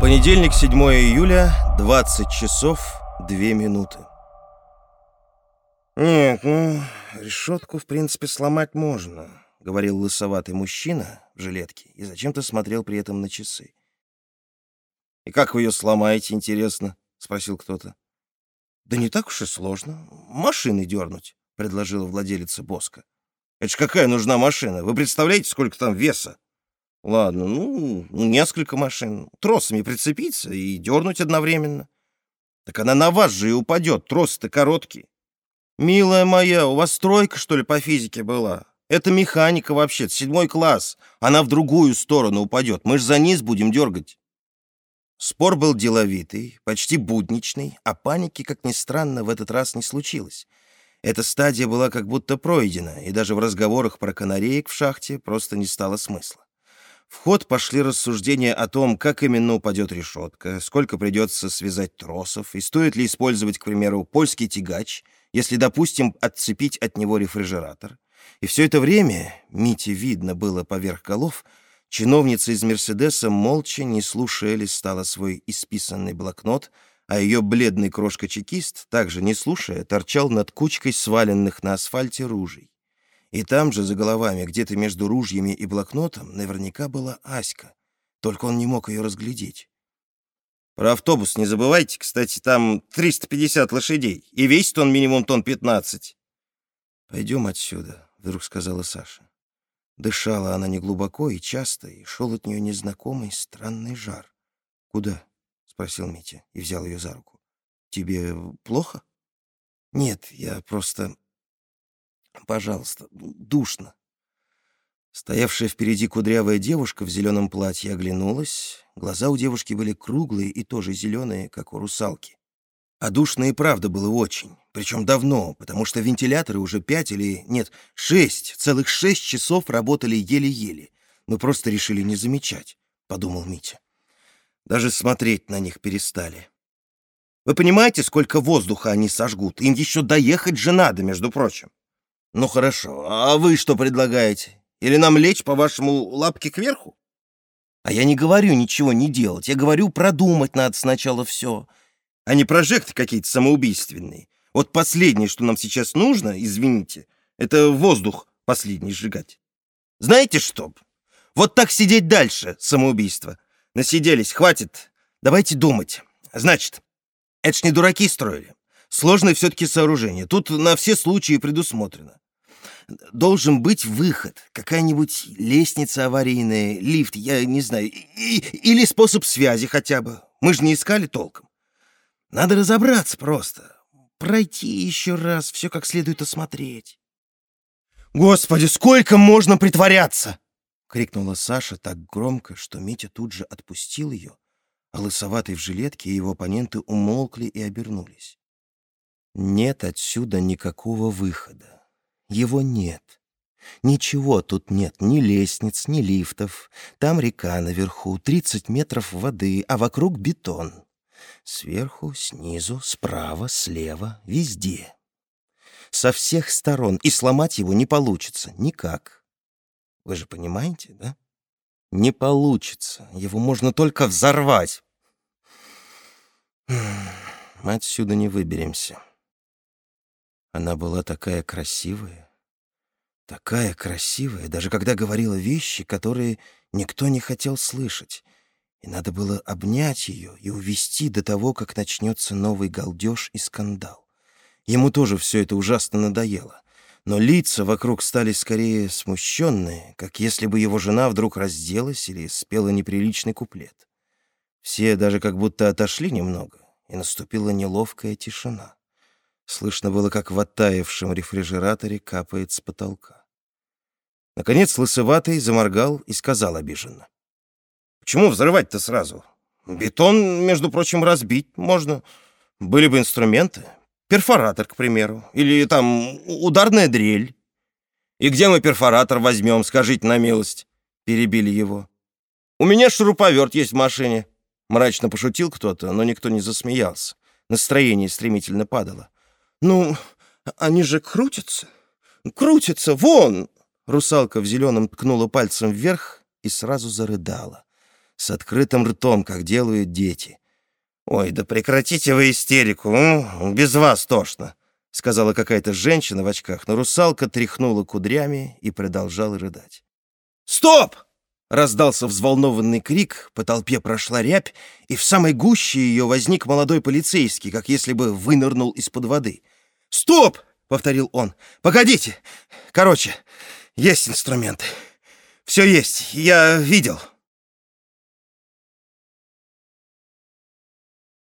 Понедельник, 7 июля, 20 часов 2 минуты. «Нет, ну, решетку, в принципе, сломать можно», — говорил лысоватый мужчина в жилетке и зачем-то смотрел при этом на часы. «И как вы ее сломаете, интересно?» — спросил кто-то. «Да не так уж и сложно. Машины дернуть», — предложила владелица Боска. «Это ж какая нужна машина? Вы представляете, сколько там веса?» Ладно, ну, несколько машин. Тросами прицепиться и дернуть одновременно. Так она на вас же и упадет, трос-то короткий. Милая моя, у вас стройка, что ли, по физике была? Это механика вообще, седьмой класс. Она в другую сторону упадет. Мы ж за низ будем дергать. Спор был деловитый, почти будничный, а паники, как ни странно, в этот раз не случилось. Эта стадия была как будто пройдена, и даже в разговорах про канареек в шахте просто не стало смысла. В ход пошли рассуждения о том, как именно упадет решетка, сколько придется связать тросов, и стоит ли использовать, к примеру, польский тягач, если, допустим, отцепить от него рефрижератор. И все это время, Мите видно было поверх голов, чиновница из «Мерседеса» молча, не слушая, листала свой исписанный блокнот, а ее бледный крошка-чекист, также не слушая, торчал над кучкой сваленных на асфальте ружей. И там же, за головами, где-то между ружьями и блокнотом, наверняка была Аська. Только он не мог ее разглядеть. Про автобус не забывайте, кстати, там 350 лошадей, и весит он минимум тонн 15. «Пойдем отсюда», — вдруг сказала Саша. Дышала она неглубоко и часто, и шел от нее незнакомый странный жар. «Куда?» — спросил Митя и взял ее за руку. «Тебе плохо?» «Нет, я просто...» Пожалуйста, душно. Стоявшая впереди кудрявая девушка в зеленом платье оглянулась. Глаза у девушки были круглые и тоже зеленые, как у русалки. А душно и правда было очень, причем давно, потому что вентиляторы уже пять или, нет, шесть, целых шесть часов работали еле-еле. Мы просто решили не замечать, — подумал Митя. Даже смотреть на них перестали. Вы понимаете, сколько воздуха они сожгут? Им еще доехать же надо, между прочим. «Ну хорошо, а вы что предлагаете? Или нам лечь, по-вашему, лапки кверху?» «А я не говорю ничего не делать, я говорю, продумать надо сначала все, а не прожекты какие-то самоубийственные. Вот последнее, что нам сейчас нужно, извините, это воздух последний сжигать. Знаете что? Вот так сидеть дальше, самоубийство. Насиделись, хватит. Давайте думать. Значит, это ж не дураки строили. Сложное все-таки сооружение. Тут на все случаи предусмотрено должен быть выход, какая-нибудь лестница аварийная, лифт, я не знаю, и, или способ связи хотя бы. Мы же не искали толком. Надо разобраться просто, пройти еще раз, все как следует осмотреть. «Господи, сколько можно притворяться!» — крикнула Саша так громко, что Митя тут же отпустил ее, а лысоватый в жилетке и его оппоненты умолкли и обернулись. Нет отсюда никакого выхода. Его нет. Ничего тут нет, ни лестниц, ни лифтов. Там река наверху, 30 метров воды, а вокруг бетон. Сверху, снизу, справа, слева, везде. Со всех сторон, и сломать его не получится никак. Вы же понимаете, да? Не получится. Его можно только взорвать. Мы отсюда не выберемся. Она была такая красивая, такая красивая, даже когда говорила вещи, которые никто не хотел слышать. И надо было обнять ее и увести до того, как начнется новый галдеж и скандал. Ему тоже все это ужасно надоело. Но лица вокруг стали скорее смущенные, как если бы его жена вдруг разделась или спела неприличный куплет. Все даже как будто отошли немного, и наступила неловкая тишина. Слышно было, как в оттаившем рефрижераторе капает с потолка. Наконец лысоватый заморгал и сказал обиженно. «Почему взрывать-то сразу? Бетон, между прочим, разбить можно. Были бы инструменты. Перфоратор, к примеру. Или там ударная дрель. И где мы перфоратор возьмем, скажите на милость?» Перебили его. «У меня шуруповерт есть в машине». Мрачно пошутил кто-то, но никто не засмеялся. Настроение стремительно падало. «Ну, они же крутятся! Крутятся! Вон!» Русалка в зеленом ткнула пальцем вверх и сразу зарыдала. с открытым ртом, как делают дети. «Ой, да прекратите вы истерику, без вас тошно», — сказала какая-то женщина в очках, но русалка тряхнула кудрями и продолжала рыдать. «Стоп!» — раздался взволнованный крик, по толпе прошла рябь, и в самой гуще ее возник молодой полицейский, как если бы вынырнул из-под воды. «Стоп!» — повторил он. «Погодите! Короче, есть инструменты. Все есть, я видел».